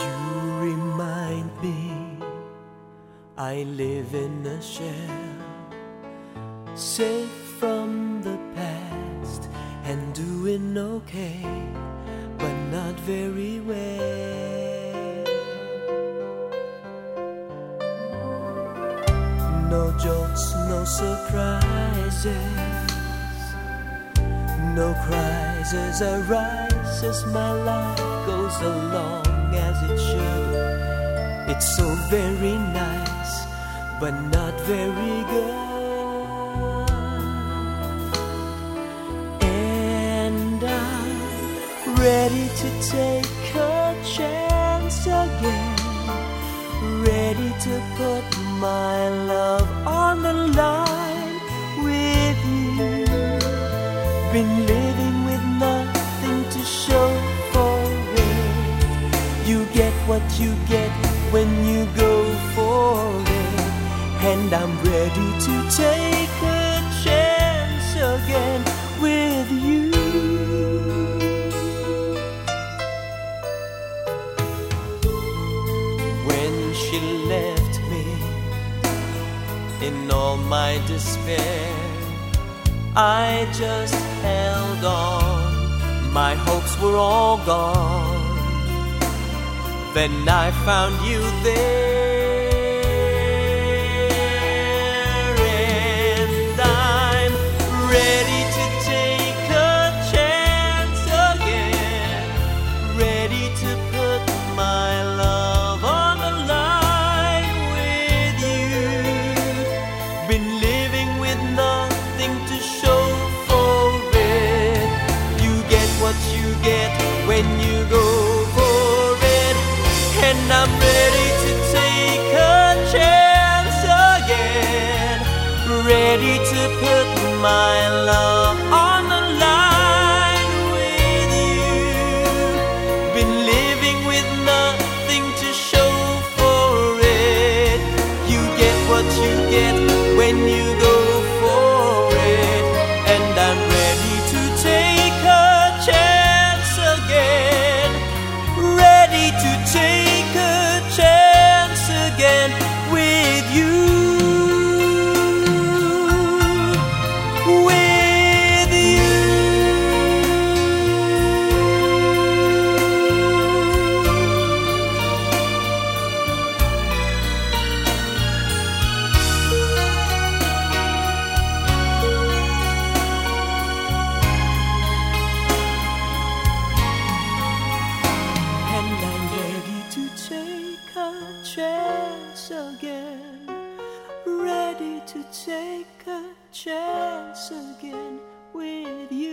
You remind me I live in a shell, safe from the past and doing okay, but not very well. No jokes, no surprises, no crises arise as my life goes along as it should. It's so very nice, but not very good. And I'm ready to take a chance again. Ready to put my love on the line with you. Been get what you get when you go for it. And I'm ready to take a chance again with you. When she left me in all my despair, I just held on. My hopes were all gone. Then I found you there, and I'm ready to take a chance again. Ready to put my love on the line with you. Been living with nothing to show for it. You get what you get when you go ready to take a chance again. Ready to put my again. Ready to take a chance again with you.